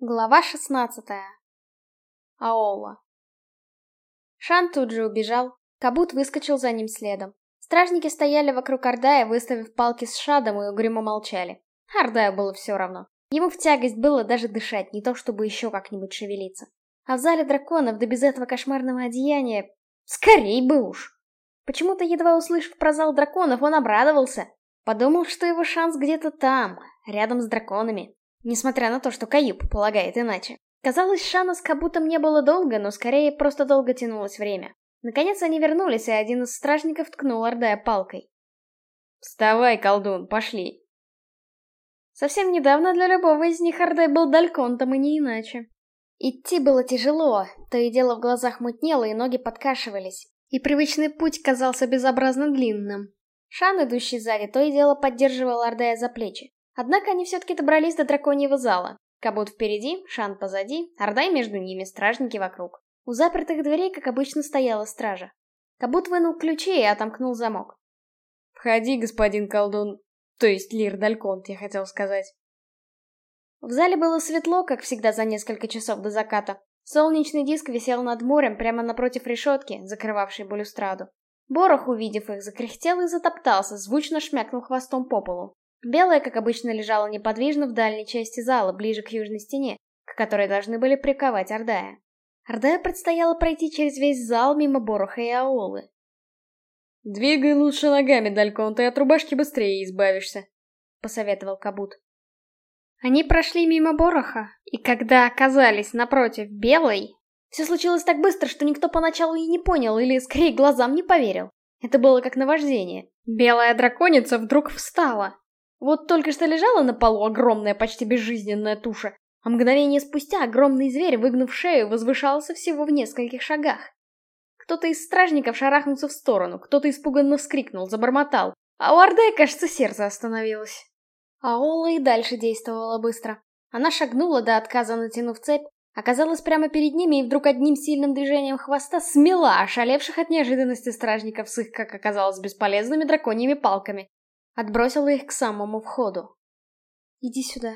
Глава шестнадцатая. Аола. Шан тут же убежал, Кабут выскочил за ним следом. Стражники стояли вокруг Ардая, выставив палки с шадом и угрюмо молчали. Ардаю было все равно. Ему в тягость было даже дышать, не то чтобы еще как-нибудь шевелиться. А в зале драконов, да без этого кошмарного одеяния... Скорей бы уж! Почему-то, едва услышав про зал драконов, он обрадовался. Подумал, что его шанс где-то там, рядом с драконами. Несмотря на то, что Каюб полагает иначе. Казалось, Шана с Кабутом не было долго, но скорее просто долго тянулось время. Наконец они вернулись, и один из стражников ткнул Ордая палкой. «Вставай, колдун, пошли!» Совсем недавно для любого из них Ордай был дальконтом, и не иначе. Идти было тяжело, то и дело в глазах мутнело, и ноги подкашивались. И привычный путь казался безобразно длинным. Шан, идущий сзади, то и дело поддерживал Ордая за плечи. Однако они все-таки добрались до драконьего зала. Кабут впереди, Шан позади, Ордай между ними, стражники вокруг. У запертых дверей, как обычно, стояла стража. Кабут вынул ключи и отомкнул замок. «Входи, господин колдун. То есть Лир Дальконт, я хотел сказать». В зале было светло, как всегда за несколько часов до заката. Солнечный диск висел над морем прямо напротив решетки, закрывавшей балюстраду. Борох, увидев их, закряхтел и затоптался, звучно шмякнул хвостом по полу. Белая, как обычно, лежала неподвижно в дальней части зала, ближе к южной стене, к которой должны были приковать Ордая. Ордая предстояло пройти через весь зал мимо Бороха и Аолы. «Двигай лучше ногами, Далькон, ты от рубашки быстрее избавишься», — посоветовал Кабут. Они прошли мимо Бороха, и когда оказались напротив Белой, все случилось так быстро, что никто поначалу и не понял, или скорее глазам не поверил. Это было как наваждение. Белая драконица вдруг встала, вот только что лежала на полу огромная, почти безжизненная туша, а мгновение спустя огромный зверь, выгнув шею, возвышался всего в нескольких шагах. Кто-то из стражников шарахнулся в сторону, кто-то испуганно вскрикнул, забормотал, а у Ордея, кажется, сердце остановилось. А Ола и дальше действовала быстро. Она шагнула до отказа, натянув цепь, оказалась прямо перед ними и вдруг одним сильным движением хвоста смела ошалевших от неожиданности стражников с их, как оказалось, бесполезными драконьими палками. Отбросила их к самому входу. «Иди сюда».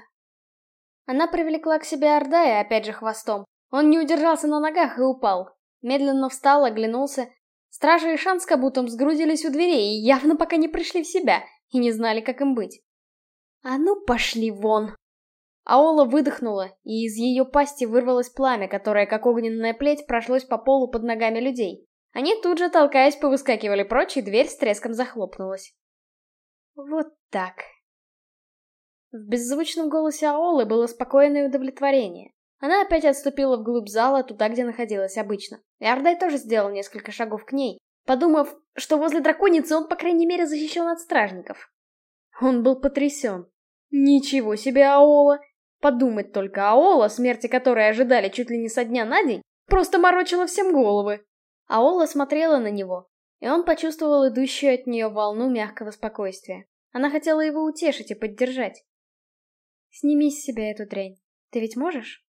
Она привлекла к себе Ордая, опять же хвостом. Он не удержался на ногах и упал. Медленно встал, оглянулся. Стражи и Шан с Кабутом сгрудились у дверей и явно пока не пришли в себя, и не знали, как им быть. «А ну, пошли вон!» Аола выдохнула, и из ее пасти вырвалось пламя, которое, как огненная плеть, прошлось по полу под ногами людей. Они тут же, толкаясь, повыскакивали прочь, и дверь с треском захлопнулась. Вот так. В беззвучном голосе Аолы было спокойное удовлетворение. Она опять отступила вглубь зала, туда, где находилась обычно. И Ардай тоже сделал несколько шагов к ней, подумав, что возле драконицы он, по крайней мере, защищен от стражников. Он был потрясен. Ничего себе Аола! Подумать только, Аола, смерти которой ожидали чуть ли не со дня на день, просто морочила всем головы. Аола смотрела на него, и он почувствовал идущую от нее волну мягкого спокойствия. Она хотела его утешить и поддержать. «Сними с себя эту дрянь. Ты ведь можешь?»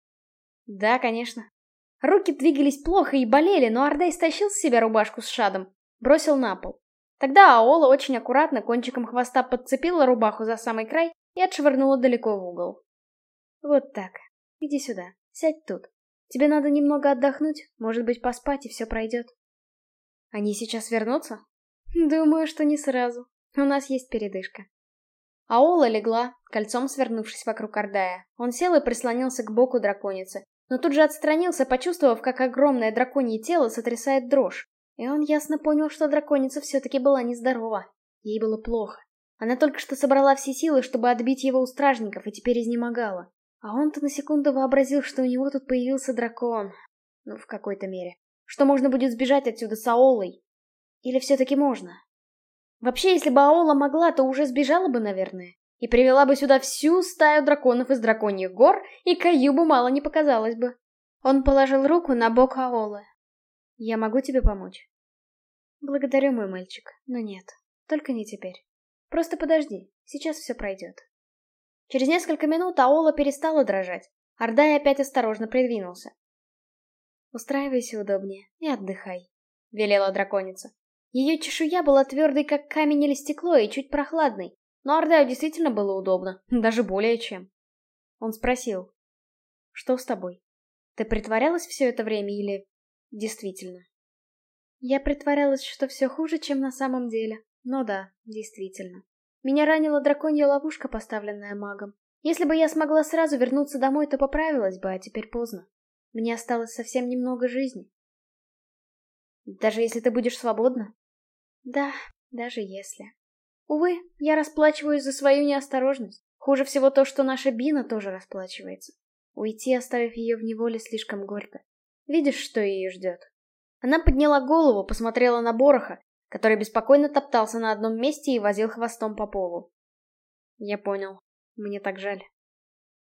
«Да, конечно». Руки двигались плохо и болели, но Ордай стащил с себя рубашку с шадом, бросил на пол. Тогда Аола очень аккуратно кончиком хвоста подцепила рубаху за самый край и отшвырнула далеко в угол. «Вот так. Иди сюда. Сядь тут. Тебе надо немного отдохнуть, может быть, поспать, и все пройдет». Они сейчас вернутся? Думаю, что не сразу. У нас есть передышка. Аола легла, кольцом свернувшись вокруг Ордая. Он сел и прислонился к боку драконицы, но тут же отстранился, почувствовав, как огромное драконье тело сотрясает дрожь. И он ясно понял, что драконица все-таки была нездорова. Ей было плохо. Она только что собрала все силы, чтобы отбить его у стражников, и теперь изнемогала. А он-то на секунду вообразил, что у него тут появился дракон. Ну, в какой-то мере что можно будет сбежать отсюда с Аолой. Или все-таки можно? Вообще, если бы Аола могла, то уже сбежала бы, наверное. И привела бы сюда всю стаю драконов из драконьих гор, и Каюбу мало не показалось бы. Он положил руку на бок Аолы. «Я могу тебе помочь?» «Благодарю, мой мальчик, но нет. Только не теперь. Просто подожди, сейчас все пройдет». Через несколько минут Аола перестала дрожать. Ордай опять осторожно придвинулся. «Устраивайся удобнее и отдыхай», — велела драконица. Ее чешуя была твердой, как камень или стекло, и чуть прохладной, но Ардаю действительно было удобно, даже более чем. Он спросил. что с тобой? Ты притворялась все это время или... действительно? Я притворялась, что все хуже, чем на самом деле. Но да, действительно. Меня ранила драконья ловушка, поставленная магом. Если бы я смогла сразу вернуться домой, то поправилась бы, а теперь поздно. Мне осталось совсем немного жизни. Даже если ты будешь свободна? Да, даже если. Увы, я расплачиваюсь за свою неосторожность. Хуже всего то, что наша Бина тоже расплачивается. Уйти, оставив ее в неволе, слишком горько. Видишь, что ее ждет? Она подняла голову, посмотрела на Бороха, который беспокойно топтался на одном месте и возил хвостом по полу. Я понял. Мне так жаль.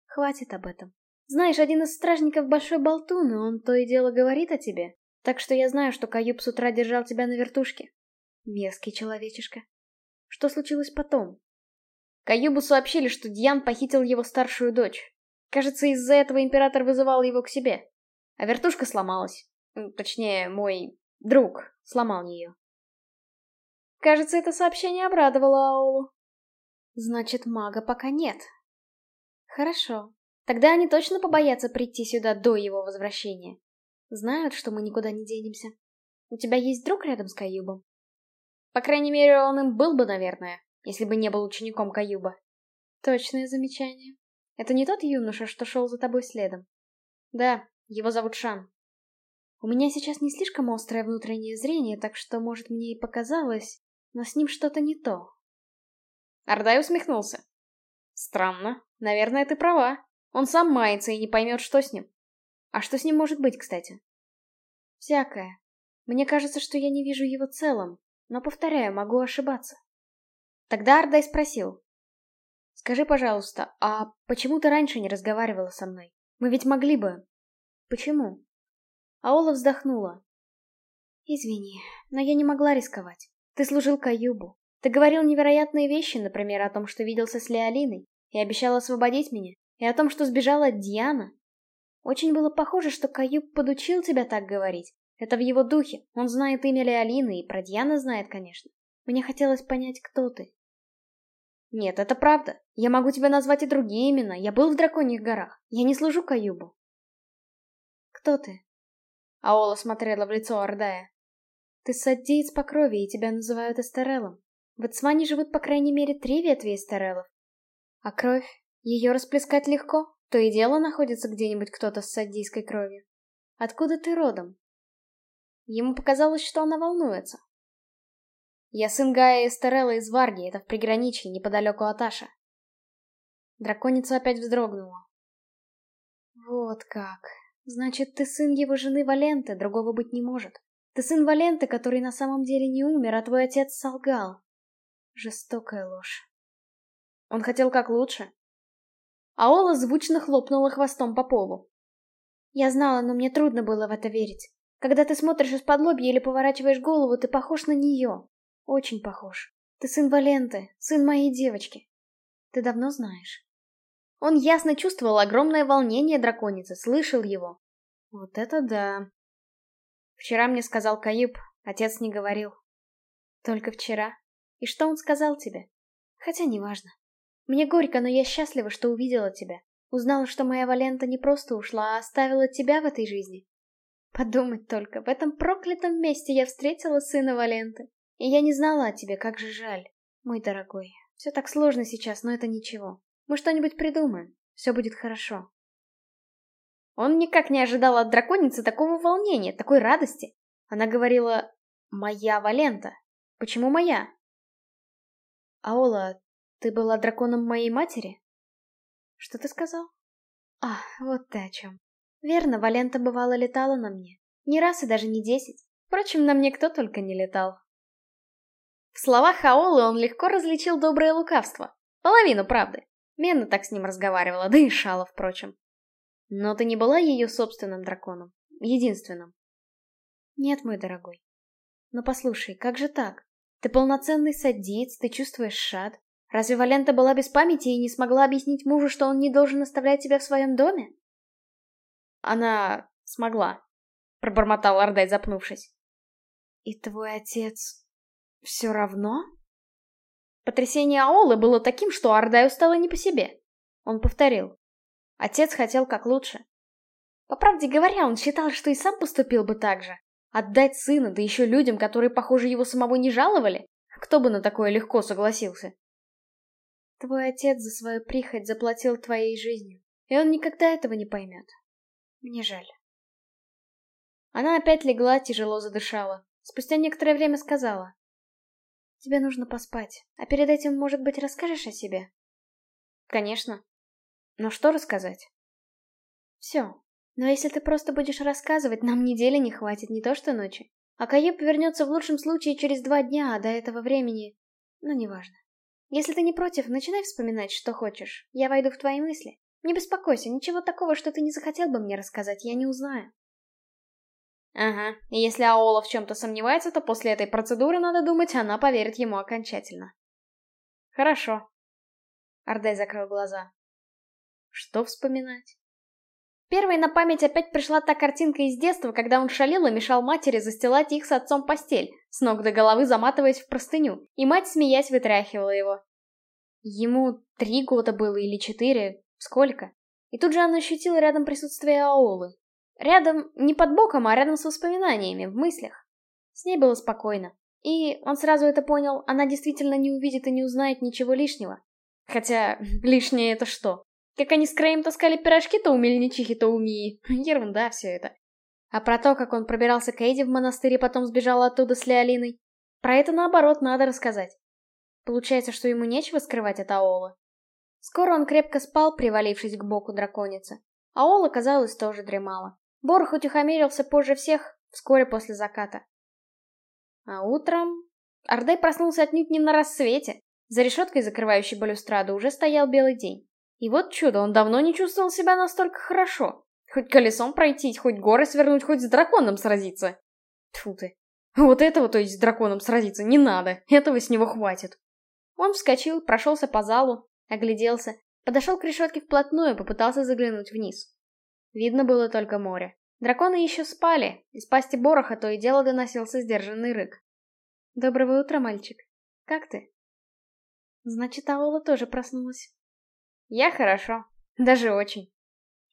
Хватит об этом. Знаешь, один из стражников большой болтун, и он то и дело говорит о тебе. Так что я знаю, что Каюб с утра держал тебя на вертушке. Мерзкий человечишка. Что случилось потом? Каюбу сообщили, что Дьян похитил его старшую дочь. Кажется, из-за этого император вызывал его к себе. А вертушка сломалась. Точнее, мой друг сломал ее. Кажется, это сообщение обрадовало Аолу. Значит, мага пока нет. Хорошо. Тогда они точно побоятся прийти сюда до его возвращения. Знают, что мы никуда не денемся. У тебя есть друг рядом с Каюбом? По крайней мере, он им был бы, наверное, если бы не был учеником Каюба. Точное замечание. Это не тот юноша, что шел за тобой следом? Да, его зовут Шан. У меня сейчас не слишком острое внутреннее зрение, так что, может, мне и показалось, но с ним что-то не то. Ардай усмехнулся. Странно. Наверное, ты права. Он сам мается и не поймет, что с ним. А что с ним может быть, кстати? Всякое. Мне кажется, что я не вижу его целым, но, повторяю, могу ошибаться. Тогда Ардай спросил. Скажи, пожалуйста, а почему ты раньше не разговаривала со мной? Мы ведь могли бы. Почему? Аола вздохнула. Извини, но я не могла рисковать. Ты служил Каюбу. Ты говорил невероятные вещи, например, о том, что виделся с Леолиной, и обещал освободить меня, и о том, что сбежала Диана. Очень было похоже, что Каюб подучил тебя так говорить. Это в его духе. Он знает имя Леолины, и про Диана знает, конечно. Мне хотелось понять, кто ты. Нет, это правда. Я могу тебя назвать и другие имена. Я был в Драконьих горах. Я не служу Каюбу. Кто ты? Аола смотрела в лицо Ордая. Ты саддеец по крови, и тебя называют Эстерелом. В Эцване живут по крайней мере три ветви Эстерелов. А кровь? Ее расплескать легко? То и дело находится где-нибудь кто-то с саддийской кровью. Откуда ты родом? Ему показалось, что она волнуется. Я сын Гая Эстерелла из Варги, это в приграничье, неподалеку от Аша. Драконица опять вздрогнула. Вот как. Значит, ты сын его жены Валенты, другого быть не может. Ты сын Валенты, который на самом деле не умер, а твой отец солгал. Жестокая ложь. Он хотел как лучше. Аола звучно хлопнула хвостом по полу. Я знала, но мне трудно было в это верить. Когда ты смотришь из-под лобья или поворачиваешь голову, ты похож на нее. Очень похож. Ты сын Валенты, сын моей девочки. Ты давно знаешь. Он ясно чувствовал огромное волнение драконицы, слышал его. Вот это да. Вчера мне сказал Каюб, отец не говорил. Только вчера. И что он сказал тебе? Хотя неважно. Мне горько, но я счастлива, что увидела тебя. Узнала, что моя Валента не просто ушла, а оставила тебя в этой жизни. Подумать только, в этом проклятом месте я встретила сына Валенты. И я не знала о тебе, как же жаль. Мой дорогой, все так сложно сейчас, но это ничего. Мы что-нибудь придумаем. Все будет хорошо. Он никак не ожидал от драконицы такого волнения, такой радости. Она говорила «Моя Валента». Почему моя? Аола, ты была драконом моей матери? Что ты сказал? А, вот ты о чем. Верно, Валента бывало летала на мне. Не раз и даже не десять. Впрочем, на мне кто только не летал. В словах Аолы он легко различил доброе лукавство. Половину правды. Мена так с ним разговаривала, да и Шала, впрочем. Но ты не была ее собственным драконом, единственным. Нет, мой дорогой. Но послушай, как же так? Ты полноценный садиец, ты чувствуешь шад. Разве Валента была без памяти и не смогла объяснить мужу, что он не должен оставлять тебя в своем доме? Она смогла, пробормотал Ардай, запнувшись. И твой отец все равно? Потрясение Аолы было таким, что Ардаю стало не по себе. Он повторил. Отец хотел как лучше. По правде говоря, он считал, что и сам поступил бы так же. Отдать сына, да еще людям, которые, похоже, его самого не жаловали? Кто бы на такое легко согласился? Твой отец за свою прихоть заплатил твоей жизнью, и он никогда этого не поймет. Мне жаль. Она опять легла, тяжело задышала. Спустя некоторое время сказала. Тебе нужно поспать, а перед этим, может быть, расскажешь о себе? Конечно. Но что рассказать? Все. Но если ты просто будешь рассказывать, нам недели не хватит, не то что ночи. А Каюб вернется в лучшем случае через два дня, а до этого времени... Ну, неважно. Если ты не против, начинай вспоминать, что хочешь. Я войду в твои мысли. Не беспокойся, ничего такого, что ты не захотел бы мне рассказать, я не узнаю. Ага, и если Аола в чем-то сомневается, то после этой процедуры, надо думать, она поверит ему окончательно. Хорошо. Ардей закрыл глаза. Что вспоминать? Первой на память опять пришла та картинка из детства, когда он шалил и мешал матери застилать их с отцом постель, с ног до головы заматываясь в простыню, и мать, смеясь, вытряхивала его. Ему три года было или четыре, сколько? И тут же она ощутила рядом присутствие Аолы. Рядом, не под боком, а рядом с воспоминаниями, в мыслях. С ней было спокойно. И он сразу это понял, она действительно не увидит и не узнает ничего лишнего. Хотя, лишнее это что? Как они с Краем таскали пирожки то у Мельничихи, то у Мии. Ерунда все это. А про то, как он пробирался к Эйди в монастырь и потом сбежал оттуда с Леолиной, про это наоборот надо рассказать. Получается, что ему нечего скрывать от Аолы. Скоро он крепко спал, привалившись к боку драконицы. Аола, казалось, тоже дремала. Борох утихомирился позже всех, вскоре после заката. А утром... Ардей проснулся отнюдь не на рассвете. За решеткой, закрывающей балюстраду, уже стоял белый день. И вот чудо, он давно не чувствовал себя настолько хорошо. Хоть колесом пройтись, хоть горы свернуть, хоть с драконом сразиться. Тьфу ты. Вот этого, то есть с драконом сразиться, не надо. Этого с него хватит. Он вскочил, прошелся по залу, огляделся, подошел к решетке вплотную попытался заглянуть вниз. Видно было только море. Драконы еще спали, из пасти Бороха то и дело доносился сдержанный рык. «Доброго утра, мальчик. Как ты?» Значит, Аола тоже проснулась. Я хорошо. Даже очень.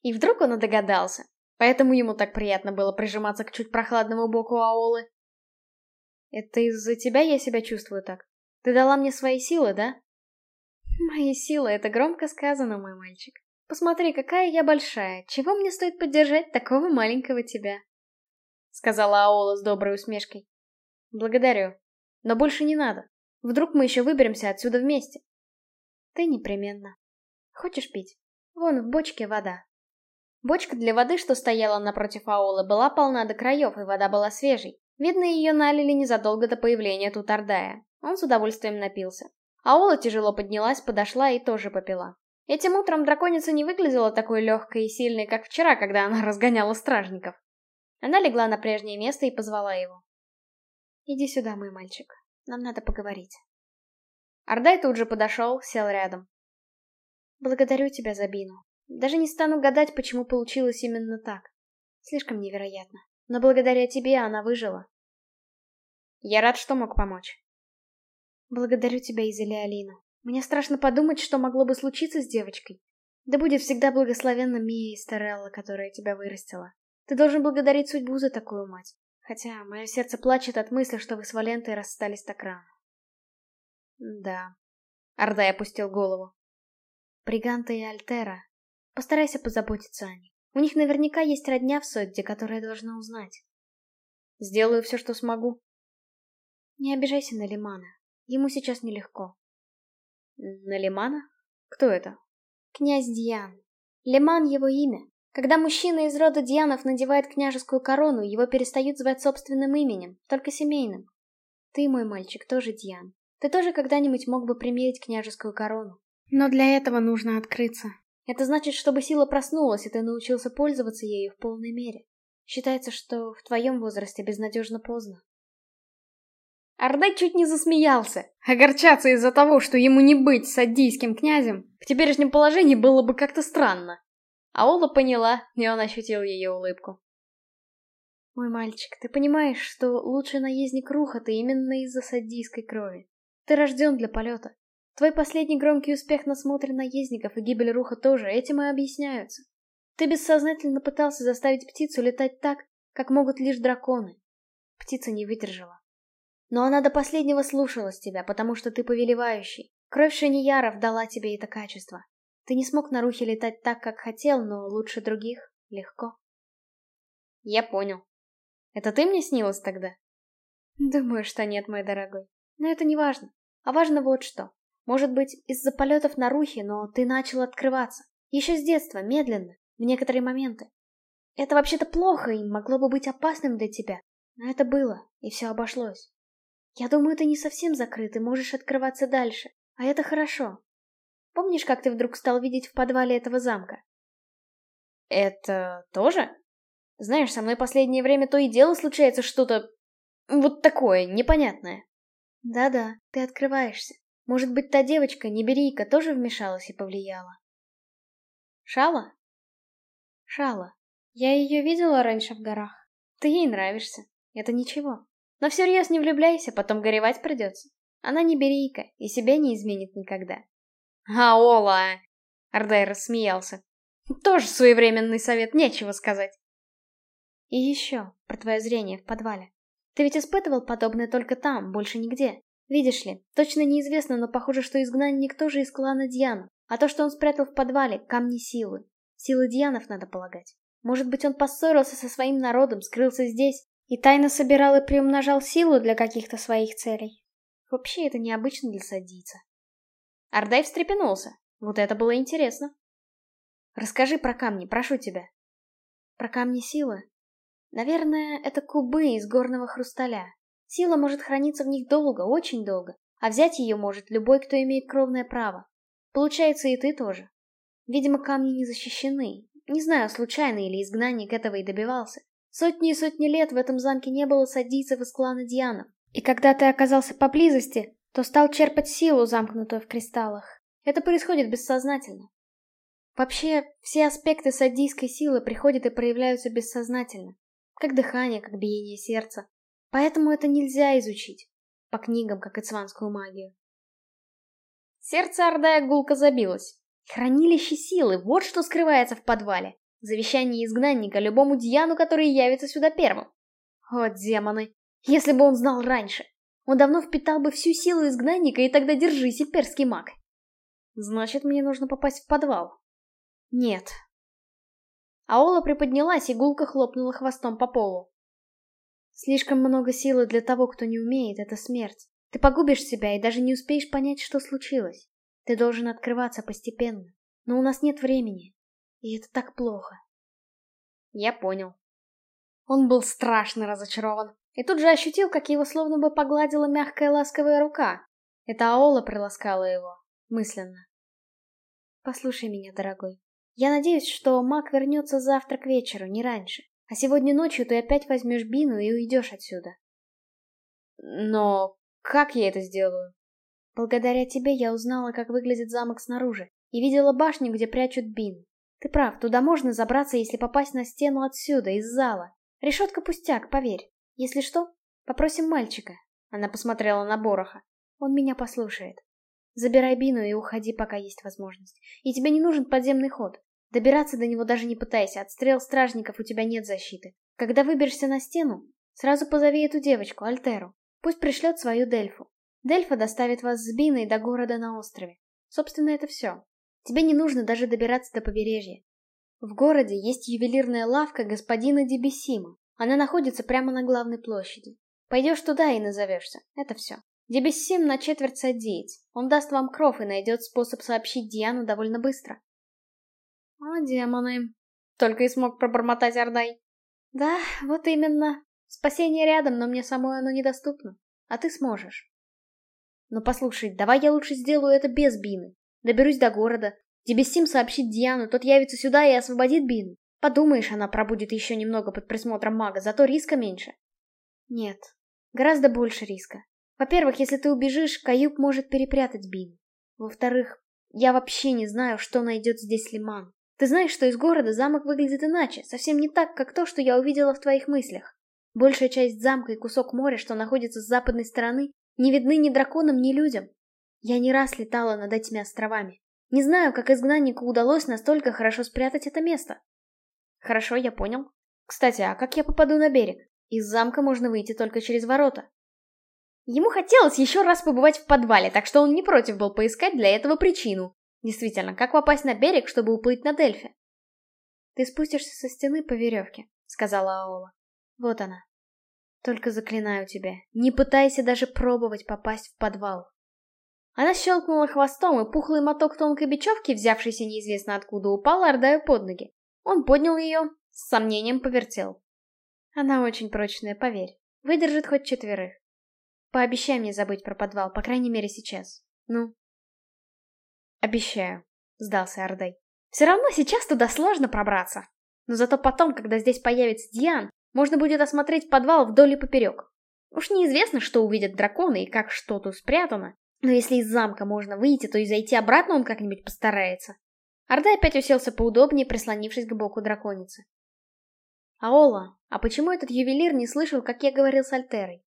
И вдруг он и догадался. Поэтому ему так приятно было прижиматься к чуть прохладному боку Аолы. Это из-за тебя я себя чувствую так? Ты дала мне свои силы, да? Мои силы, это громко сказано, мой мальчик. Посмотри, какая я большая. Чего мне стоит поддержать такого маленького тебя? Сказала Аола с доброй усмешкой. Благодарю. Но больше не надо. Вдруг мы еще выберемся отсюда вместе. Ты непременно. Хочешь пить? Вон в бочке вода. Бочка для воды, что стояла напротив Аолы, была полна до краев, и вода была свежей. Видно, ее налили незадолго до появления тут Ордая. Он с удовольствием напился. Аола тяжело поднялась, подошла и тоже попила. Этим утром драконица не выглядела такой легкой и сильной, как вчера, когда она разгоняла стражников. Она легла на прежнее место и позвала его. «Иди сюда, мой мальчик. Нам надо поговорить». Ардай тут же подошел, сел рядом. «Благодарю тебя, Забину. Даже не стану гадать, почему получилось именно так. Слишком невероятно. Но благодаря тебе она выжила». «Я рад, что мог помочь». «Благодарю тебя и за Леолину. Мне страшно подумать, что могло бы случиться с девочкой. Да будет всегда благословенна Мия и Старелла, которая тебя вырастила. Ты должен благодарить судьбу за такую мать. Хотя мое сердце плачет от мысли, что вы с Валентой расстались так рано. Да. Ардай опустил голову. Бриганта и Альтера. Постарайся позаботиться о них. У них наверняка есть родня в Содде, которая должна узнать. Сделаю все, что смогу. Не обижайся на Лимана. Ему сейчас нелегко. Налимана? Кто это? Князь Диан. Лиман его имя. Когда мужчина из рода Дианов надевает княжескую корону, его перестают звать собственным именем, только семейным. Ты, мой мальчик, тоже Диан. Ты тоже когда-нибудь мог бы примерить княжескую корону. Но для этого нужно открыться. Это значит, чтобы сила проснулась, и ты научился пользоваться ею в полной мере. Считается, что в твоем возрасте безнадежно поздно. Ардай чуть не засмеялся. Огорчаться из-за того, что ему не быть садийским князем, в теперешнем положении было бы как-то странно. А Ола поняла, и он ощутил ее улыбку. «Мой мальчик, ты понимаешь, что лучший наездник Руха ты именно из-за садийской крови. Ты рожден для полета. Твой последний громкий успех на смотре наездников и гибель Руха тоже этим и объясняются. Ты бессознательно пытался заставить птицу летать так, как могут лишь драконы. Птица не выдержала. Но она до последнего слушалась тебя, потому что ты повелевающий. Кровь Шанияров дала тебе это качество. Ты не смог на рухе летать так, как хотел, но лучше других легко. Я понял. Это ты мне снилась тогда? Думаю, что нет, мой дорогой. Но это не важно. А важно вот что. Может быть, из-за полетов на рухе, но ты начал открываться. Еще с детства, медленно, в некоторые моменты. Это вообще-то плохо и могло бы быть опасным для тебя. Но это было, и все обошлось. Я думаю, ты не совсем закрыт и можешь открываться дальше. А это хорошо. Помнишь, как ты вдруг стал видеть в подвале этого замка? Это тоже? Знаешь, со мной последнее время то и дело случается что-то... Вот такое, непонятное. Да-да, ты открываешься. Может быть, та девочка, Неберийка, тоже вмешалась и повлияла? Шала? Шала. Я ее видела раньше в горах. Ты ей нравишься. Это ничего. Но всерьез не влюбляйся, потом горевать придется. Она не и себя не изменит никогда. Аола! Ардай рассмеялся. Тоже своевременный совет, нечего сказать. И еще, про твое зрение в подвале. Ты ведь испытывал подобное только там, больше нигде. Видишь ли, точно неизвестно, но похоже, что изгнанник тоже из клана Дьян. А то, что он спрятал в подвале, камни силы. Силы Дьянов, надо полагать. Может быть, он поссорился со своим народом, скрылся здесь и тайно собирал и приумножал силу для каких-то своих целей. Вообще, это необычно для садийца. Ардай встрепенулся. Вот это было интересно. Расскажи про камни, прошу тебя. Про камни силы? Наверное, это кубы из горного хрусталя. Сила может храниться в них долго, очень долго, а взять ее может любой, кто имеет кровное право. Получается, и ты тоже. Видимо, камни не защищены. Не знаю, случайно или изгнанник этого и добивался. Сотни и сотни лет в этом замке не было садийцев из клана Дианов. И когда ты оказался поблизости, то стал черпать силу, замкнутую в кристаллах. Это происходит бессознательно. Вообще, все аспекты садийской силы приходят и проявляются бессознательно. Как дыхание, как биение сердца. Поэтому это нельзя изучить. По книгам, как и цванскую магию. Сердце Ордая гулко забилось. Хранилище силы, вот что скрывается в подвале. Завещание изгнанника любому Дьяну, который явится сюда первым. О, демоны! Если бы он знал раньше. Он давно впитал бы всю силу изгнанника, и тогда держись, имперский маг. Значит, мне нужно попасть в подвал. Нет. Аола приподнялась и гулко хлопнула хвостом по полу. Слишком много силы для того, кто не умеет, это смерть. Ты погубишь себя и даже не успеешь понять, что случилось. Ты должен открываться постепенно. Но у нас нет времени. И это так плохо. Я понял. Он был страшно разочарован. И тут же ощутил, как его словно бы погладила мягкая ласковая рука. Это Аола приласкала его. Мысленно. Послушай меня, дорогой. Я надеюсь, что маг вернется завтра к вечеру, не раньше. А сегодня ночью ты опять возьмешь Бину и уйдешь отсюда. Но как я это сделаю? Благодаря тебе я узнала, как выглядит замок снаружи, и видела башню, где прячут Бин. Ты прав, туда можно забраться, если попасть на стену отсюда, из зала. Решетка пустяк, поверь. Если что, попросим мальчика. Она посмотрела на Бороха. Он меня послушает. Забирай Бину и уходи, пока есть возможность. И тебе не нужен подземный ход. Добираться до него даже не пытайся, от стрел стражников у тебя нет защиты. Когда выберешься на стену, сразу позови эту девочку, Альтеру. Пусть пришлет свою Дельфу. Дельфа доставит вас с Биной до города на острове. Собственно, это все. Тебе не нужно даже добираться до побережья. В городе есть ювелирная лавка господина Дебесима. Она находится прямо на главной площади. Пойдешь туда и назовешься. Это все. Дебессим на четверть садеец. Он даст вам кров и найдет способ сообщить Диану довольно быстро. О, демоны. Только и смог пробормотать Ордай. Да, вот именно. Спасение рядом, но мне самой оно недоступно. А ты сможешь. Но послушай, давай я лучше сделаю это без Бины. Доберусь до города. Дебессим сообщит Диану, тот явится сюда и освободит Бину. Подумаешь, она пробудет еще немного под присмотром мага, зато риска меньше. Нет, гораздо больше риска. Во-первых, если ты убежишь, Каюб может перепрятать Бину. Во-вторых, я вообще не знаю, что найдет здесь Лиман. Ты знаешь, что из города замок выглядит иначе, совсем не так, как то, что я увидела в твоих мыслях. Большая часть замка и кусок моря, что находится с западной стороны, не видны ни драконам, ни людям. Я не раз летала над этими островами. Не знаю, как изгнаннику удалось настолько хорошо спрятать это место. Хорошо, я понял. Кстати, а как я попаду на берег? Из замка можно выйти только через ворота. Ему хотелось еще раз побывать в подвале, так что он не против был поискать для этого причину. Действительно, как попасть на берег, чтобы уплыть на Дельфе? «Ты спустишься со стены по веревке», — сказала Аола. «Вот она. Только заклинаю тебя, не пытайся даже пробовать попасть в подвал». Она щелкнула хвостом, и пухлый моток тонкой бечевки, взявшийся неизвестно откуда, упал Ордаю под ноги. Он поднял ее, с сомнением повертел. Она очень прочная, поверь. Выдержит хоть четверых. Пообещай мне забыть про подвал, по крайней мере сейчас. Ну? Обещаю, сдался Ордей. Все равно сейчас туда сложно пробраться. Но зато потом, когда здесь появится Диан, можно будет осмотреть подвал вдоль и поперек. Уж неизвестно, что увидят драконы и как что тут спрятано. Но если из замка можно выйти, то и зайти обратно он как-нибудь постарается. Орда опять уселся поудобнее, прислонившись к боку драконицы. «Аола, а почему этот ювелир не слышал, как я говорил с Альтерой?»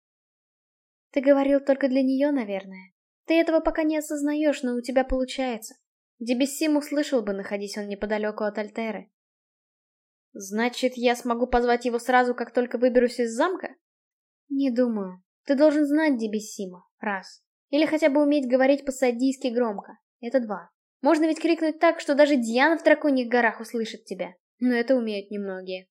«Ты говорил только для нее, наверное. Ты этого пока не осознаешь, но у тебя получается. Дебессим услышал бы, находясь он неподалеку от Альтеры. Значит, я смогу позвать его сразу, как только выберусь из замка? Не думаю. Ты должен знать Дебессима, раз. Или хотя бы уметь говорить по-садийски громко. Это два. Можно ведь крикнуть так, что даже Диана в Драконьих горах услышит тебя. Но это умеют немногие.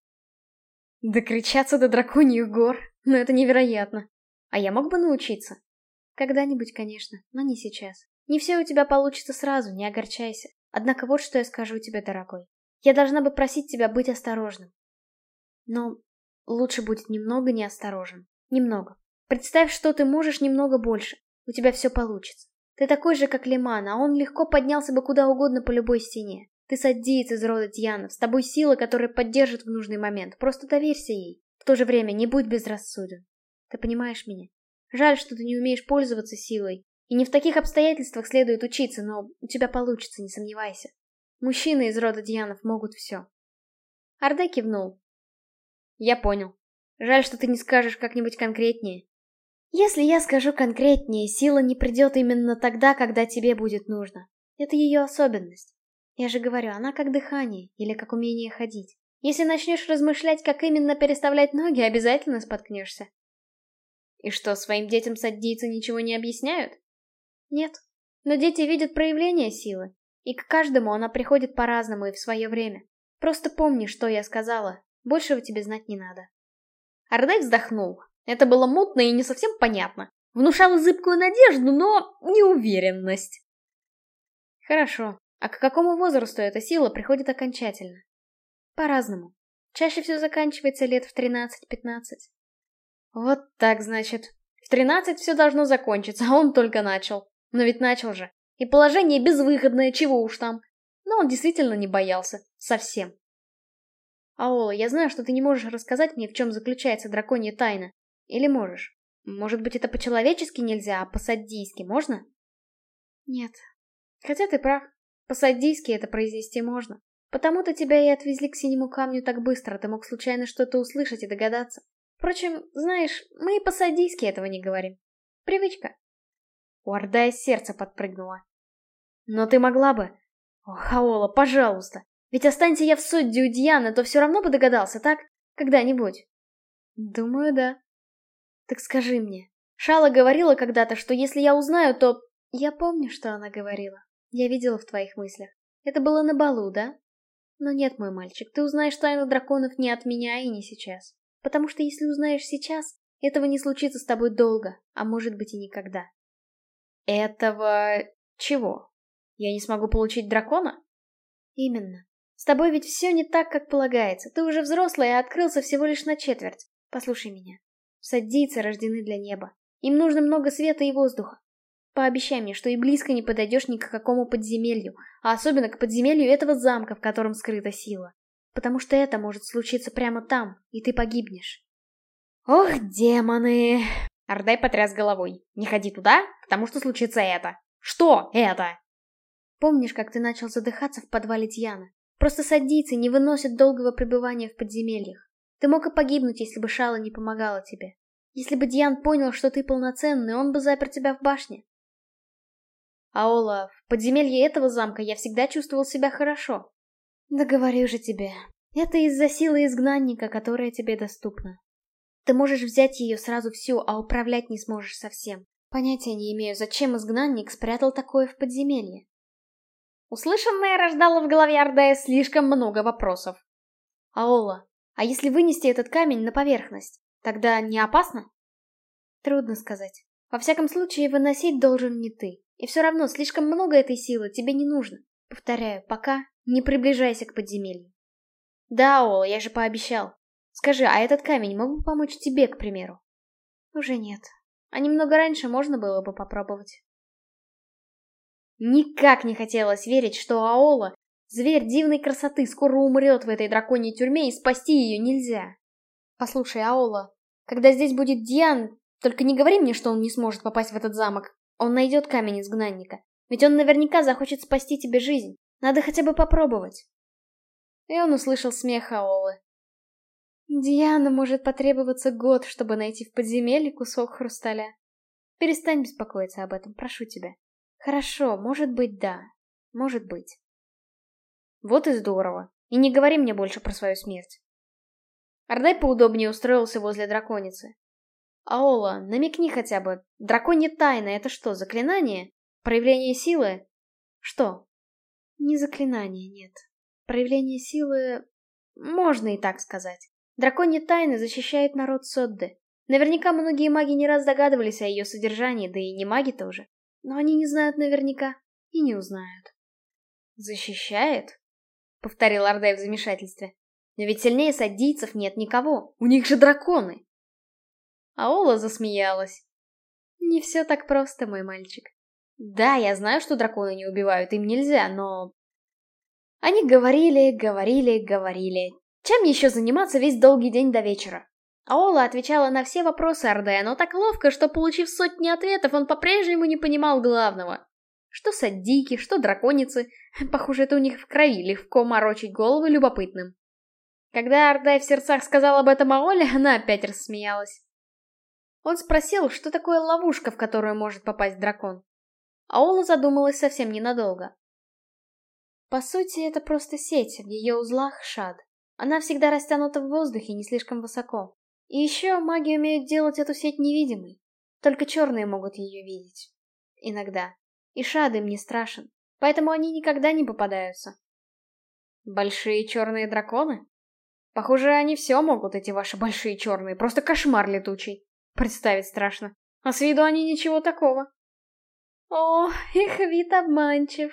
Докричаться до Драконьих гор? Но это невероятно. А я мог бы научиться? Когда-нибудь, конечно, но не сейчас. Не все у тебя получится сразу, не огорчайся. Однако вот что я скажу тебе, дорогой. Я должна бы просить тебя быть осторожным. Но лучше будет немного неосторожен. Немного. Представь, что ты можешь немного больше. У тебя все получится. Ты такой же, как Лиман, а он легко поднялся бы куда угодно по любой стене. Ты садиец из рода Тьянов, с тобой сила, которая поддержит в нужный момент. Просто доверься ей. В то же время не будь безрассуден. Ты понимаешь меня? Жаль, что ты не умеешь пользоваться силой, и не в таких обстоятельствах следует учиться, но у тебя получится, не сомневайся. Мужчины из рода Дианов могут все. Арде кивнул. Я понял. Жаль, что ты не скажешь как-нибудь конкретнее. Если я скажу конкретнее, сила не придет именно тогда, когда тебе будет нужно. Это ее особенность. Я же говорю, она как дыхание или как умение ходить. Если начнешь размышлять, как именно переставлять ноги, обязательно споткнешься. И что, своим детям саддийцы ничего не объясняют? Нет. Но дети видят проявление силы, и к каждому она приходит по-разному и в свое время. Просто помни, что я сказала. Большего тебе знать не надо. Ардей вздохнул. Это было мутно и не совсем понятно. Внушало зыбкую надежду, но неуверенность. Хорошо. А к какому возрасту эта сила приходит окончательно? По-разному. Чаще всего заканчивается лет в 13-15. Вот так, значит. В 13 все должно закончиться, а он только начал. Но ведь начал же. И положение безвыходное, чего уж там. Но он действительно не боялся. Совсем. Аола, я знаю, что ты не можешь рассказать мне, в чем заключается драконья тайна. Или можешь? Может быть, это по-человечески нельзя, а по-саддийски можно? Нет. Хотя ты прав. По-саддийски это произнести можно. Потому-то тебя и отвезли к синему камню так быстро, ты мог случайно что-то услышать и догадаться. Впрочем, знаешь, мы и по-саддийски этого не говорим. Привычка. У Ордая сердце подпрыгнуло. Но ты могла бы... О, Хаола, пожалуйста. Ведь останься я в Содде у Дианы, то все равно бы догадался, так? Когда-нибудь. Думаю, да. Так скажи мне. Шала говорила когда-то, что если я узнаю, то... Я помню, что она говорила. Я видела в твоих мыслях. Это было на балу, да? Но нет, мой мальчик, ты узнаешь тайну драконов не от меня и не сейчас. Потому что если узнаешь сейчас, этого не случится с тобой долго, а может быть и никогда. Этого... чего? Я не смогу получить дракона? Именно. С тобой ведь все не так, как полагается. Ты уже взрослый и открылся всего лишь на четверть. Послушай меня. Саддийцы рождены для неба. Им нужно много света и воздуха. Пообещай мне, что и близко не подойдешь ни к какому подземелью, а особенно к подземелью этого замка, в котором скрыта сила. Потому что это может случиться прямо там, и ты погибнешь. Ох, демоны! Ардай потряс головой. «Не ходи туда, потому что случится это». «Что это?» Помнишь, как ты начал задыхаться в подвале Тьяна? Просто садийцы не выносят долгого пребывания в подземельях. Ты мог и погибнуть, если бы Шала не помогала тебе. Если бы Дьян понял, что ты полноценный, он бы запер тебя в башне. Аола, в подземелье этого замка я всегда чувствовал себя хорошо. Да говорю же тебе. Это из-за силы изгнанника, которая тебе доступна. Ты можешь взять ее сразу всю, а управлять не сможешь совсем. Понятия не имею, зачем изгнанник спрятал такое в подземелье. Услышанное рождало в голове Ардая слишком много вопросов. Аола, а если вынести этот камень на поверхность, тогда не опасно? Трудно сказать. Во всяком случае, выносить должен не ты. И все равно, слишком много этой силы тебе не нужно. Повторяю, пока не приближайся к подземелью. Да, Ола, я же пообещал. Скажи, а этот камень мог бы помочь тебе, к примеру? Уже нет. А немного раньше можно было бы попробовать. Никак не хотелось верить, что Аола, зверь дивной красоты, скоро умрет в этой драконьей тюрьме и спасти ее нельзя. Послушай, Аола, когда здесь будет Диан, только не говори мне, что он не сможет попасть в этот замок. Он найдет камень изгнанника. Ведь он наверняка захочет спасти тебе жизнь. Надо хотя бы попробовать. И он услышал смех Аолы. Диана может потребоваться год, чтобы найти в подземелье кусок хрусталя. Перестань беспокоиться об этом, прошу тебя. Хорошо, может быть, да. Может быть. Вот и здорово. И не говори мне больше про свою смерть. Ардай поудобнее устроился возле драконицы. Аола, намекни хотя бы. Драконья тайна — это что, заклинание? Проявление силы? Что? Не заклинание, нет. Проявление силы... Можно и так сказать. Драконья тайна защищает народ Содды. Наверняка многие маги не раз догадывались о ее содержании, да и не маги тоже. Но они не знают наверняка и не узнают. «Защищает?» — повторил Ордай в замешательстве. «Но ведь сильнее садийцев нет никого. У них же драконы!» Аола засмеялась. «Не все так просто, мой мальчик. Да, я знаю, что драконы не убивают, им нельзя, но...» Они говорили, говорили, говорили. Чем еще заниматься весь долгий день до вечера? Аола отвечала на все вопросы Ордея, но так ловко, что, получив сотни ответов, он по-прежнему не понимал главного. Что саддики, что драконицы. Похоже, это у них в крови легко морочить головы любопытным. Когда Ордай в сердцах сказал об этом Аоле, она опять рассмеялась. Он спросил, что такое ловушка, в которую может попасть дракон. Аола задумалась совсем ненадолго. По сути, это просто сеть, в ее узлах шад. Она всегда растянута в воздухе, не слишком высоко. И еще маги умеют делать эту сеть невидимой. Только черные могут ее видеть. Иногда. И шад им не страшен. Поэтому они никогда не попадаются. Большие черные драконы? Похоже, они все могут, эти ваши большие черные. Просто кошмар летучий. Представить страшно. А с виду они ничего такого. О, их вид обманчив.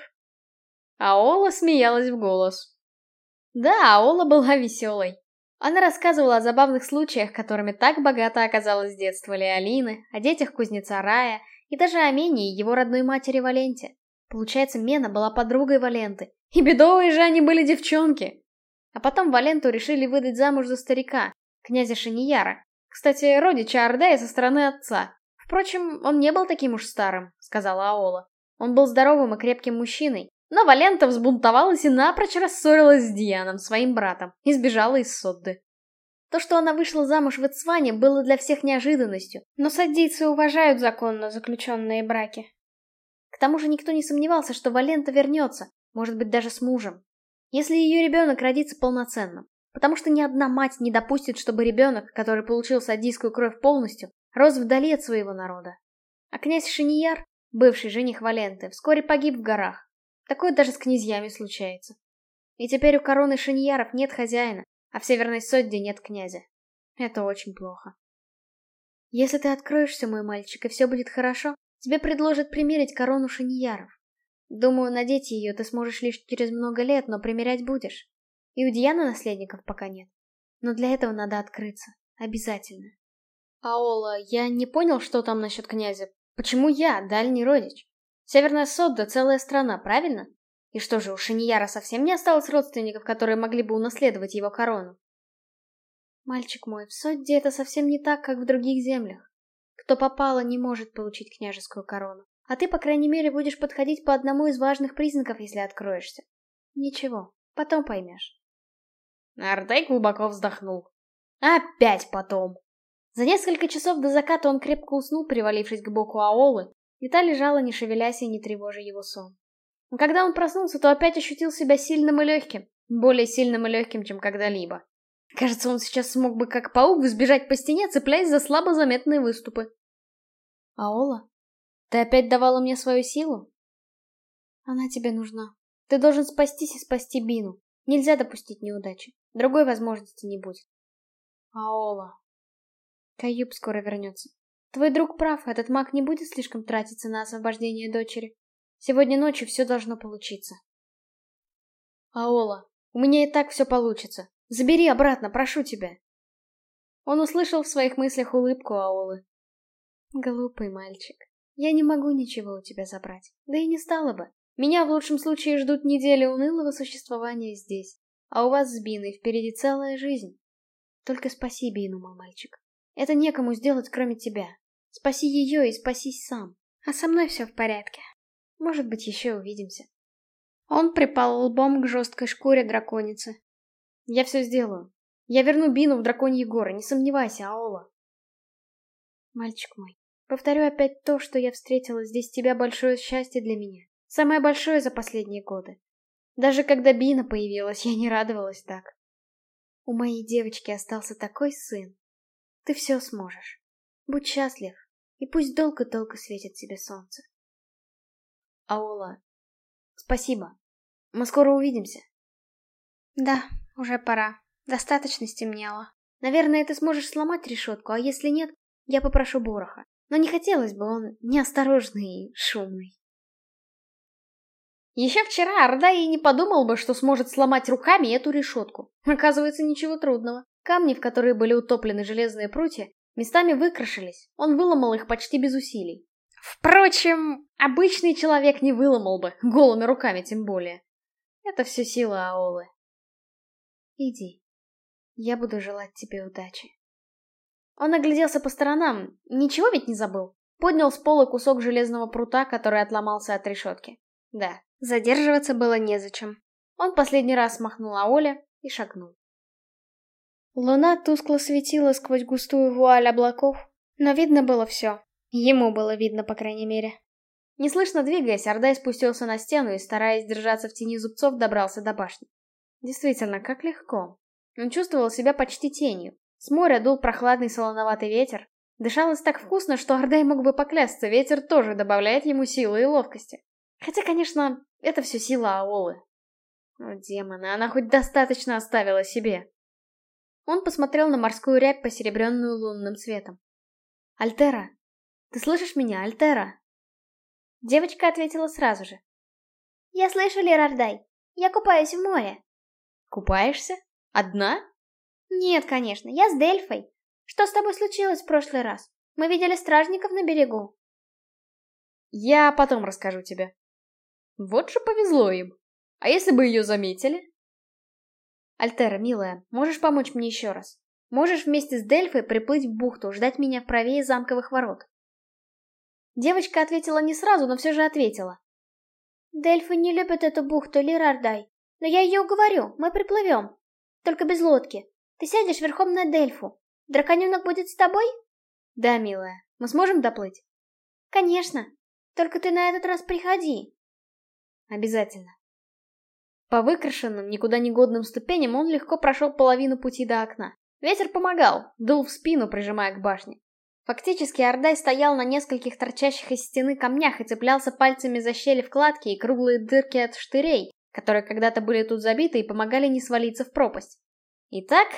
Аола смеялась в голос. Да, Аола была веселой. Она рассказывала о забавных случаях, которыми так богато оказалось детство Леолины, о детях кузнеца Рая и даже о Мене и его родной матери Валенте. Получается, Мена была подругой Валенты. И бедовые же они были девчонки. А потом Валенту решили выдать замуж за старика, князя Шинияра, кстати, родича Ардея со стороны отца. Впрочем, он не был таким уж старым, сказала Аола. Он был здоровым и крепким мужчиной. Но Валента взбунтовалась и напрочь рассорилась с Дианом, своим братом, и сбежала из Содды. То, что она вышла замуж в Эцване, было для всех неожиданностью, но садийцы уважают законно заключенные браки. К тому же никто не сомневался, что Валента вернется, может быть даже с мужем. Если ее ребенок родится полноценным. Потому что ни одна мать не допустит, чтобы ребенок, который получил садийскую кровь полностью, рос вдали от своего народа. А князь Шинияр, бывший жених Валенты, вскоре погиб в горах. Такое даже с князьями случается. И теперь у короны Шиньяров нет хозяина, а в Северной Содде нет князя. Это очень плохо. Если ты откроешься, мой мальчик, и все будет хорошо, тебе предложат примерить корону Шиньяров. Думаю, надеть ее ты сможешь лишь через много лет, но примерять будешь. И у Дианы наследников пока нет. Но для этого надо открыться. Обязательно. Аола, я не понял, что там насчет князя. Почему я, дальний родич? Северная Содда — целая страна, правильно? И что же, у Шиньяра совсем не осталось родственников, которые могли бы унаследовать его корону? Мальчик мой, в Содде это совсем не так, как в других землях. Кто попало, не может получить княжескую корону. А ты, по крайней мере, будешь подходить по одному из важных признаков, если откроешься. Ничего, потом поймешь. Ардай глубоко вздохнул. Опять потом. За несколько часов до заката он крепко уснул, привалившись к боку Аолы, и та лежала, не шевелясь и не тревожа его сон. Но когда он проснулся, то опять ощутил себя сильным и легким. более сильным и легким, чем когда-либо. Кажется, он сейчас смог бы как паук взбежать по стене, цепляясь за слабо заметные выступы. Аола, ты опять давала мне свою силу? Она тебе нужна. Ты должен спастись и спасти Бину. Нельзя допустить неудачи. Другой возможности не будет. Аола. Каюб скоро вернется. Твой друг прав, этот маг не будет слишком тратиться на освобождение дочери. Сегодня ночью все должно получиться. Аола, у меня и так все получится. Забери обратно, прошу тебя. Он услышал в своих мыслях улыбку Аолы. Глупый мальчик. Я не могу ничего у тебя забрать. Да и не стало бы. Меня в лучшем случае ждут недели унылого существования здесь. А у вас с Биной впереди целая жизнь. Только спаси Бину, мой мальчик. Это некому сделать, кроме тебя. Спаси ее и спасись сам. А со мной все в порядке. Может быть, еще увидимся. Он припал лбом к жесткой шкуре драконицы. Я все сделаю. Я верну Бину в драконьи горы, не сомневайся, Аола. Мальчик мой, повторю опять то, что я встретила здесь тебя большое счастье для меня. Самое большое за последние годы. Даже когда Бина появилась, я не радовалась так. У моей девочки остался такой сын. Ты все сможешь. Будь счастлив, и пусть долго-долго светит тебе солнце. Аула, спасибо. Мы скоро увидимся. Да, уже пора. Достаточно стемнело. Наверное, ты сможешь сломать решетку, а если нет, я попрошу Бороха. Но не хотелось бы, он неосторожный и шумный. Еще вчера Орда и не подумал бы, что сможет сломать руками эту решетку. Оказывается, ничего трудного. Камни, в которые были утоплены железные прутья, местами выкрашились. Он выломал их почти без усилий. Впрочем, обычный человек не выломал бы, голыми руками тем более. Это все сила Аолы. Иди. Я буду желать тебе удачи. Он огляделся по сторонам, ничего ведь не забыл. Поднял с пола кусок железного прута, который отломался от решетки. Да, задерживаться было незачем. Он последний раз махнул Аоле и шагнул. Луна тускло светила сквозь густую вуаль облаков, но видно было все. Ему было видно, по крайней мере. Неслышно двигаясь, Ордай спустился на стену и, стараясь держаться в тени зубцов, добрался до башни. Действительно, как легко. Он чувствовал себя почти тенью. С моря дул прохладный солоноватый ветер. Дышалось так вкусно, что Ордай мог бы поклясться, ветер тоже добавляет ему силы и ловкости. Хотя, конечно, это все сила Аолы. О, демона, она хоть достаточно оставила себе. Он посмотрел на морскую рябь, посеребренную лунным светом. «Альтера! Ты слышишь меня, Альтера?» Девочка ответила сразу же. «Я слышу, Лерардай. Я купаюсь в море». «Купаешься? Одна?» «Нет, конечно, я с Дельфой. Что с тобой случилось в прошлый раз? Мы видели стражников на берегу». «Я потом расскажу тебе». Вот же повезло им. А если бы ее заметили? Альтера, милая, можешь помочь мне еще раз? Можешь вместе с Дельфой приплыть в бухту, ждать меня правее замковых ворот?» Девочка ответила не сразу, но все же ответила. «Дельфы не любят эту бухту, Лирардай. Но я ее уговорю, мы приплывем. Только без лодки. Ты сядешь верхом на Дельфу. Драконенок будет с тобой?» «Да, милая. Мы сможем доплыть?» «Конечно. Только ты на этот раз приходи». «Обязательно». По выкрашенным, никуда не годным ступеням он легко прошел половину пути до окна. Ветер помогал, дул в спину, прижимая к башне. Фактически Ордай стоял на нескольких торчащих из стены камнях и цеплялся пальцами за щели вкладки и круглые дырки от штырей, которые когда-то были тут забиты и помогали не свалиться в пропасть. Итак,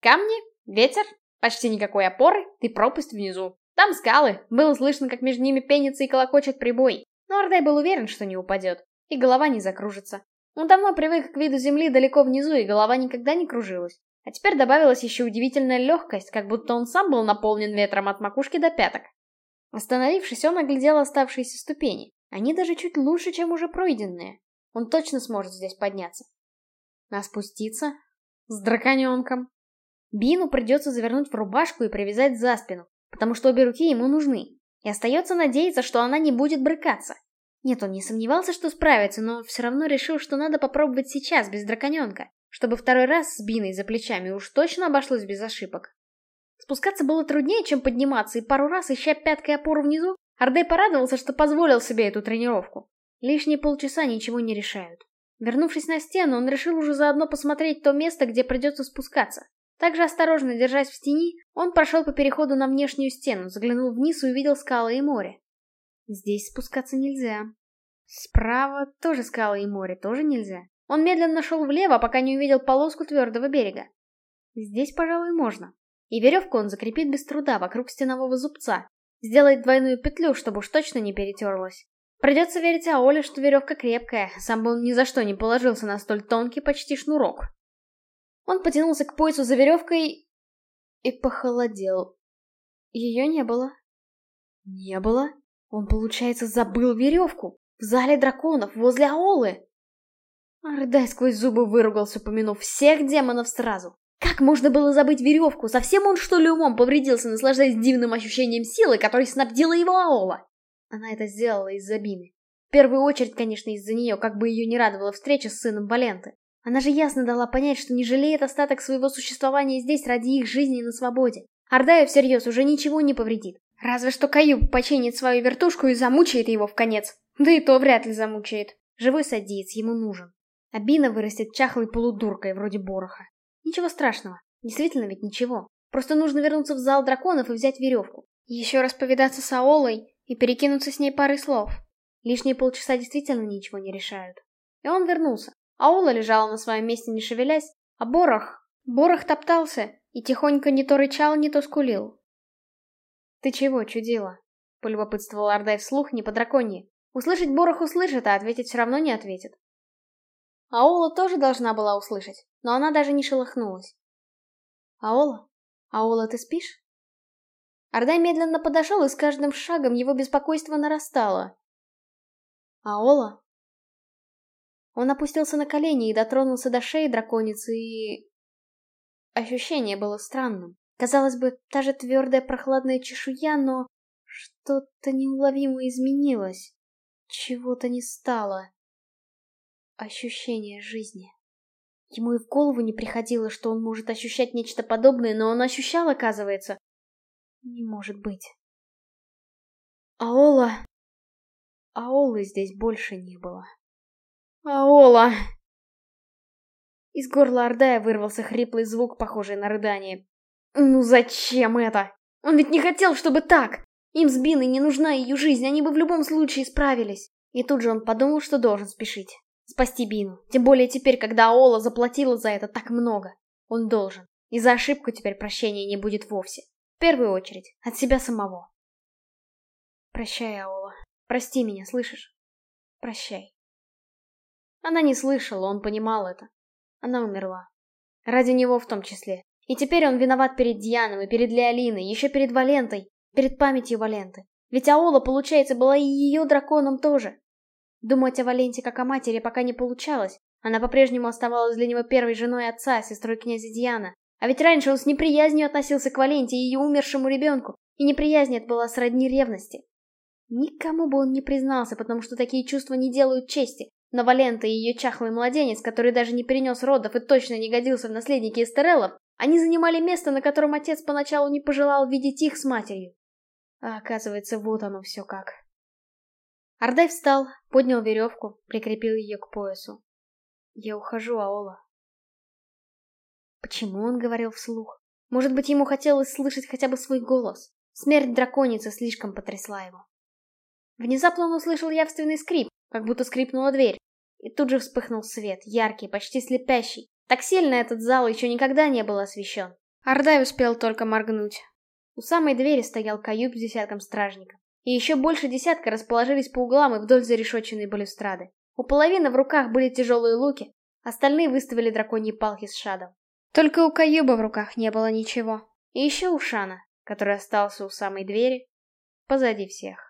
камни, ветер, почти никакой опоры и пропасть внизу. Там скалы, было слышно, как между ними пенится и колокочет прибой. Но Ордай был уверен, что не упадет, и голова не закружится. Он давно привык к виду земли далеко внизу, и голова никогда не кружилась. А теперь добавилась еще удивительная легкость, как будто он сам был наполнен ветром от макушки до пяток. Остановившись, он оглядел оставшиеся ступени. Они даже чуть лучше, чем уже пройденные. Он точно сможет здесь подняться. А спуститься? С драконенком? Бину придется завернуть в рубашку и привязать за спину, потому что обе руки ему нужны. И остается надеяться, что она не будет брыкаться. Нет, он не сомневался, что справится, но все равно решил, что надо попробовать сейчас, без драконенка, чтобы второй раз с Биной за плечами уж точно обошлось без ошибок. Спускаться было труднее, чем подниматься, и пару раз, ища пяткой опору внизу, Ардей порадовался, что позволил себе эту тренировку. Лишние полчаса ничего не решают. Вернувшись на стену, он решил уже заодно посмотреть то место, где придется спускаться. Также осторожно держась в тени, он прошел по переходу на внешнюю стену, заглянул вниз и увидел скалы и море. Здесь спускаться нельзя. Справа тоже скалы и море, тоже нельзя. Он медленно шел влево, пока не увидел полоску твердого берега. Здесь, пожалуй, можно. И веревку он закрепит без труда вокруг стенового зубца. Сделает двойную петлю, чтобы уж точно не перетерлась. Придется верить Аоле, что веревка крепкая, сам бы он ни за что не положился на столь тонкий почти шнурок. Он потянулся к поясу за веревкой и похолодел. Ее не было. Не было? Он, получается, забыл веревку. В зале драконов, возле Аолы. Ардай сквозь зубы выругался, помянув всех демонов сразу. Как можно было забыть веревку? Совсем он что ли умом повредился, наслаждаясь дивным ощущением силы, которой снабдила его Аола? Она это сделала из-за Бины. В первую очередь, конечно, из-за нее, как бы ее не радовала встреча с сыном Валенты. Она же ясно дала понять, что не жалеет остаток своего существования здесь ради их жизни на свободе. Ардаю всерьез уже ничего не повредит. Разве что Каюб починит свою вертушку и замучает его в конец. Да и то вряд ли замучает. Живой садиец ему нужен. А Бина вырастет чахлой полудуркой, вроде Бороха. Ничего страшного. Действительно ведь ничего. Просто нужно вернуться в зал драконов и взять веревку. Еще раз повидаться с Аолой и перекинуться с ней парой слов. Лишние полчаса действительно ничего не решают. И он вернулся. Аула лежала на своем месте не шевелясь, а Борох... Борох топтался и тихонько не то рычал, не то скулил. «Ты чего, чудила?» — полюбопытствовал Ардай вслух, не по драконье. Услышать Борох услышит, а ответить все равно не ответит. Аула тоже должна была услышать, но она даже не шелохнулась. «Аола? Аола, ты спишь?» Ардай медленно подошел, и с каждым шагом его беспокойство нарастало. «Аола?» Он опустился на колени и дотронулся до шеи драконицы, и... Ощущение было странным. Казалось бы, та же твердая прохладная чешуя, но что-то неуловимо изменилось. Чего-то не стало. Ощущение жизни. Ему и в голову не приходило, что он может ощущать нечто подобное, но он ощущал, оказывается. Не может быть. Аола... Аолы здесь больше не было. Аола! Из горла Ордая вырвался хриплый звук, похожий на рыдание. Ну зачем это? Он ведь не хотел, чтобы так! Им с Биной не нужна ее жизнь, они бы в любом случае справились. И тут же он подумал, что должен спешить. Спасти Бину. Тем более теперь, когда Аола заплатила за это так много. Он должен. И за ошибку теперь прощения не будет вовсе. В первую очередь, от себя самого. Прощай, Аола. Прости меня, слышишь? Прощай. Она не слышала, он понимал это. Она умерла. Ради него в том числе. И теперь он виноват перед Дианом и перед Леолиной, еще перед Валентой, перед памятью Валенты. Ведь Аола, получается, была и ее драконом тоже. Думать о Валенте как о матери пока не получалось. Она по-прежнему оставалась для него первой женой отца, сестрой князя Диана. А ведь раньше он с неприязнью относился к Валенте и ее умершему ребенку, и неприязнь эта была сродни ревности. Никому бы он не признался, потому что такие чувства не делают чести, но Валента и ее чахлый младенец, который даже не перенес родов и точно не годился в наследники Эстереллов, они занимали место, на котором отец поначалу не пожелал видеть их с матерью. А оказывается, вот оно все как. Ардай встал, поднял веревку, прикрепил ее к поясу. «Я ухожу, Аола», Почему он говорил вслух? Может быть, ему хотелось слышать хотя бы свой голос? Смерть драконицы слишком потрясла его. Внезапно он услышал явственный скрип, как будто скрипнула дверь. И тут же вспыхнул свет, яркий, почти слепящий. Так сильно этот зал еще никогда не был освещен. Ардай успел только моргнуть. У самой двери стоял каюб с десятком стражников. И еще больше десятка расположились по углам и вдоль зарешоченной балюстрады. У половины в руках были тяжелые луки, остальные выставили драконьи палки с шадом. Только у Каюба в руках не было ничего. И еще у Шана, который остался у самой двери, позади всех.